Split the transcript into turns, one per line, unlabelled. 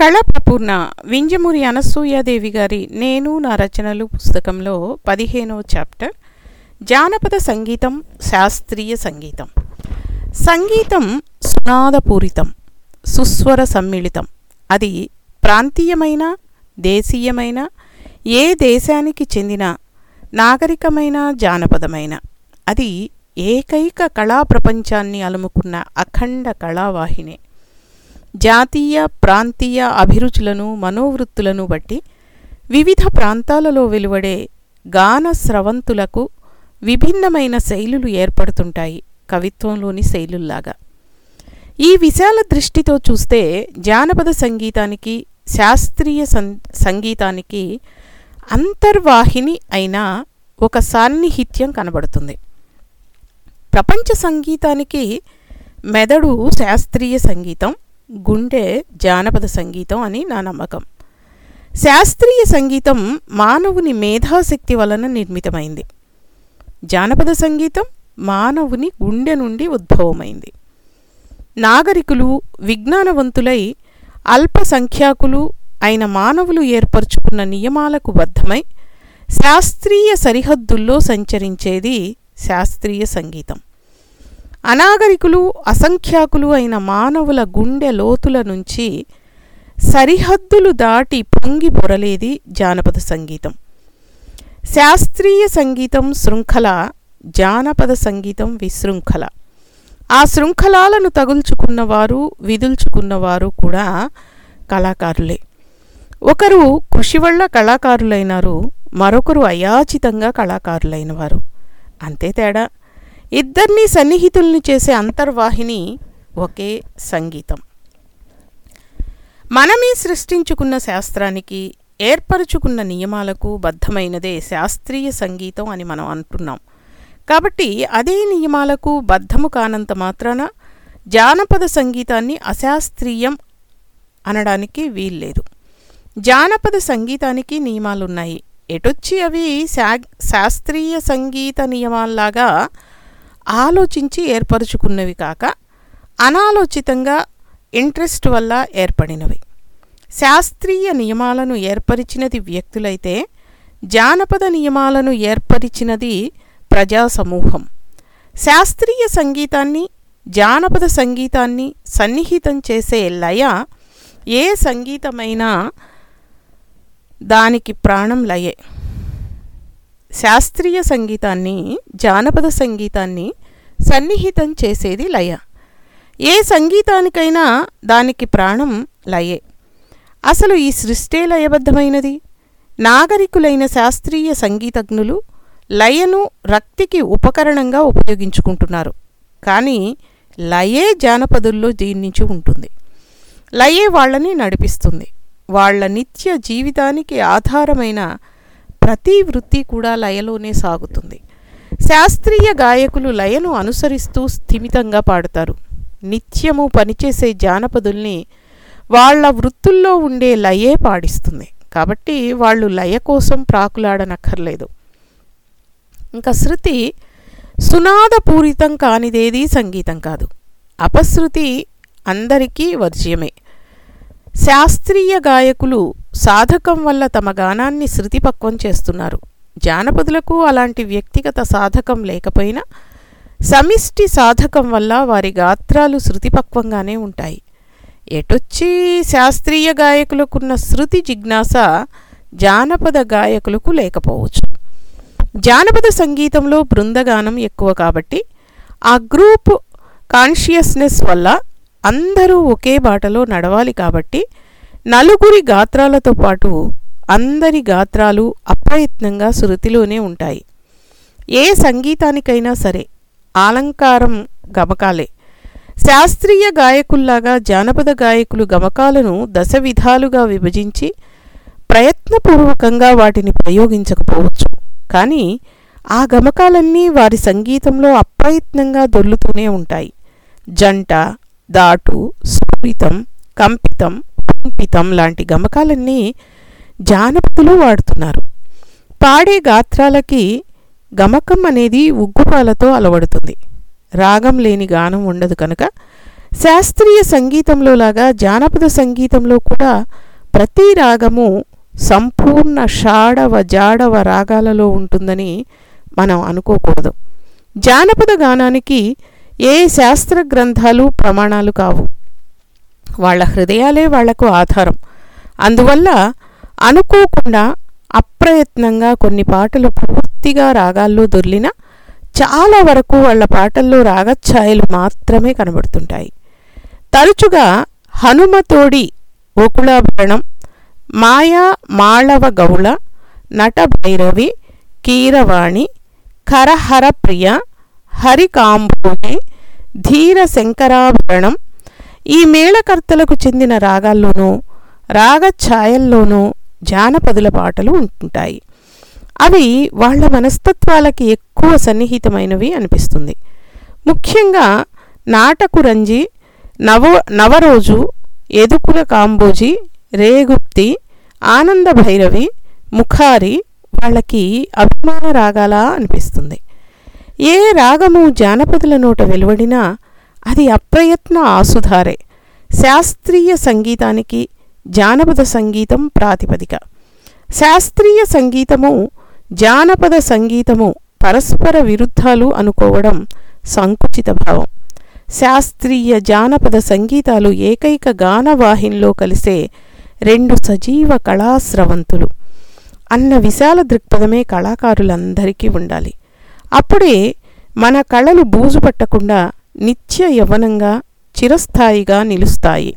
కళాపూర్ణ వింజమూరి అనసూయాదేవి గారి నేను నా రచనలు పుస్తకంలో పదిహేనవ చాప్టర్. జానపద సంగీతం శాస్త్రీయ సంగీతం. సంగీతం సునాదపూరితం సుస్వర సమ్మిళితం. అది ప్రాంతీయమైన దేశీయమైన ఏ దేశానికి చెందిన నాగరికమైన జానపదమైన. అది ఏకైక కళా ప్రపంచాన్ని అలుముకున్న అఖండ కళావాహిని. జాతీయ ప్రాంతీయ అభిరుచులను మనోవృత్తులను బట్టి వివిధ ప్రాంతాలలో వెలువడే గాన స్రవంతులకు విభిన్నమైన శైలులు ఏర్పడుతుంటాయి కవిత్వంలోని శైలుల్లాగా. ఈ విశాల దృష్టితో చూస్తే జానపద సంగీతానికి శాస్త్రీయ సం సంగీతానికి అంతర్వాహిని అయిన ఒక సాన్నిహిత్యం కనబడుతుంది. ప్రపంచ సంగీతానికి మెదడు శాస్త్రీయ సంగీతం గుండె జానపద సంగీతం అని నా నమ్మకం. శాస్త్రీయ సంగీతం మానవుని మేధాశక్తి వలన నిర్మితమైంది. జానపద సంగీతం మానవుని గుండె నుండి ఉద్భవమైంది. నాగరికులు విజ్ఞానవంతులై అల్పసంఖ్యాకులు అయిన మానవులు ఏర్పరచుకున్న నియమాలకు బద్ధమై శాస్త్రీయ సరిహద్దుల్లో సంచరించేది శాస్త్రీయ సంగీతం. అనాగరికులు అసంఖ్యాకులు అయిన మానవుల గుండె లోతుల నుంచి సరిహద్దులు దాటి పొంగి పొరలేది జానపద సంగీతం. శాస్త్రీయ సంగీతం శృంఖల జానపద సంగీతం విశృంఖల. ఆ శృంఖలాలను తగుల్చుకున్నవారు విదుల్చుకున్నవారు కూడా కళాకారులే. ఒకరు కృషి వల్ల కళాకారులైనారు మరొకరు అయాచితంగా కళాకారులైనవారు. అంతే తేడా. ఇద్దరినీ సన్నిహితుల్ని చేసే అంతర్వాహిని ఒకే సంగీతం. మనమే సృష్టించుకున్న శాస్త్రానికి ఏర్పరచుకున్న నియమాలకు బద్ధమైనదే శాస్త్రీయ సంగీతం అని మనం అంటున్నాం. కాబట్టి అదే నియమాలకు బద్ధము కానంత మాత్రాన జానపద సంగీతాన్ని అశాస్త్రీయం అనడానికి వీల్లేదు. జానపద సంగీతానికి నియమాలున్నాయి. ఎటొచ్చి అవి శా శాస్త్రీయ సంగీత నియమాల్లాగా ఆలోచించి ఏర్పరచుకున్నవి కాక అనాలోచితంగా ఇంట్రెస్ట్ వల్ల ఏర్పడినవి. శాస్త్రీయ నియమాలను ఏర్పరిచినది వ్యక్తులైతే జానపద నియమాలను ఏర్పరిచినది ప్రజా సమూహం శాస్త్రీయ సంగీతాన్ని జానపద సంగీతాన్ని సన్నిహితం చేసే లయ ఏ సంగీతమైనా దానికి ప్రాణం లయే. శాస్త్రీయ సంగీతాన్ని జానపద సంగీతాన్ని సన్నిహితం చేసేది లయ. ఏ సంగీతానికైనా దానికి ప్రాణం లయే. అసలు ఈ సృష్టే లయబద్ధమైనది? నాగరికులైన శాస్త్రీయ సంగీతజ్ఞులు లయను రక్తికి ఉపకరణంగా ఉపయోగించుకుంటున్నారు. కానీ లయే జానపదుల్లో జీర్ణించి ఉంటుంది. లయే వాళ్ళని నడిపిస్తుంది. వాళ్ళ నిత్య జీవితానికి ఆధారమైన ప్రతి వృత్తి కూడా లయలోనే సాగుతుంది. శాస్త్రీయ గాయకులు లయను అనుసరిస్తూ స్థిమితంగా పాడతారు. నిత్యము పనిచేసే జానపదుల్ని వాళ్ళ వృత్తుల్లో ఉండే లయే పాడిస్తుంది. కాబట్టి వాళ్ళు లయ కోసం ప్రాకులాడనక్కర్లేదు. ఇంకా శృతి సునాదపూరితం కానిదేది సంగీతం కాదు. అపశృతి అందరికీ వర్జ్యమే. శాస్త్రీయ గాయకులు సాధకం వల్ల తమ గానాన్ని శృతిపక్వం చేస్తున్నారు. జానపదులకు అలాంటి వ్యక్తిగత సాధకం లేకపోయినా సమిష్టి సాధకం వల్ల వారి గాత్రాలు శృతిపక్వంగానే ఉంటాయి. ఎటొచ్చి శాస్త్రీయ గాయకులకున్న శృతి జిజ్ఞాస జానపద గాయకులకు లేకపోవచ్చు. జానపద సంగీతంలో బృందగానం ఎక్కువ కాబట్టి ఆ గ్రూప్ కాన్షియస్నెస్ వల్ల అందరూ ఒకే బాటలో నడవాలి కాబట్టి నలుగురి గాత్రాలతో పాటు అందరి గాత్రాలు అప్రయత్నంగా శృతిలోనే ఉంటాయి. ఏ సంగీతానికైనా సరే ఆలంకారం గమకాలే. శాస్త్రీయ గాయకుల్లాగా జానపద గాయకులు గమకాలను దశ విధాలుగా విభజించి ప్రయత్నపూర్వకంగా వాటిని ప్రయోగించకపోవచ్చు. కానీ ఆ గమకాలన్నీ వారి సంగీతంలో అప్రయత్నంగా దొర్లుతూనే ఉంటాయి. జంట దాటు స్ఫురితం కంపితం కుంపితం లాంటి గమకాలన్నీ జానపదులు వాడుతున్నారు. పాడే గాత్రాలకి గమకం అనేది ఉగ్గుపాలతో అలవడుతుంది. రాగం లేని గానం ఉండదు కనుక శాస్త్రీయ సంగీతంలో లాగా జానపద సంగీతంలో కూడా ప్రతి రాగము సంపూర్ణ షాడవ జాడవ రాగాలలో ఉంటుందని మనం అనుకోకూడదు. జానపద గానానికి ఏ శాస్త్ర గ్రంథాలు ప్రమాణాలు కావు. వాళ్ళ హృదయాలే వాళ్ళకు ఆధారం. అందువల్ల అనుకోకుండా అప్రయత్నంగా కొన్ని పాటలు పూర్తిగా రాగాల్లో దొర్లిన చాలా వరకు వాళ్ళ పాటల్లో రాగఛాయలు మాత్రమే కనబడుతుంటాయి. తరచుగా హనుమతోడి గోకుళాభరణం మాయా మాళవ గౌళ నటభైరవి కీరవాణి కరహర ప్రియ హరికాంబోజి ధీర శంకరాభరణం ఈ మేళకర్తలకు చెందిన రాగాల్లోనూ రాగఛాయల్లోనూ జానపదుల పాటలు ఉంటుంటాయి. అవి వాళ్ళ మనస్తత్వాలకి ఎక్కువ సన్నిహితమైనవి అనిపిస్తుంది. ముఖ్యంగా నాటకురంజి నవ నవరోజు ఎదుకుల కాంబోజి రేగుప్తి ఆనంద భైరవి ముఖారి వాళ్ళకి అభిమాన రాగాలా అనిపిస్తుంది. ఏ రాగము జానపదుల నోట వెలువడినా అది అప్రయత్న ఆసుధారే. శాస్త్రీయ సంగీతానికి జానపద సంగీతం ప్రాతిపదిక. శాస్త్రీయ సంగీతము జానపద సంగీతము పరస్పర విరుద్ధాలు అనుకోవడం సంకుచిత భావం. శాస్త్రీయ జానపద సంగీతాలు ఏకైక గానవాహినిలో కలిసే రెండు సజీవ కళాస్రవంతులు. అన్న విశాల దృక్పథమే కళాకారులందరికీ ఉండాలి. అప్పుడే మన కళలు బూజు పట్టకుండా నిత్య యవ్వనంగా చిరస్థాయిగా నిలుస్తాయి.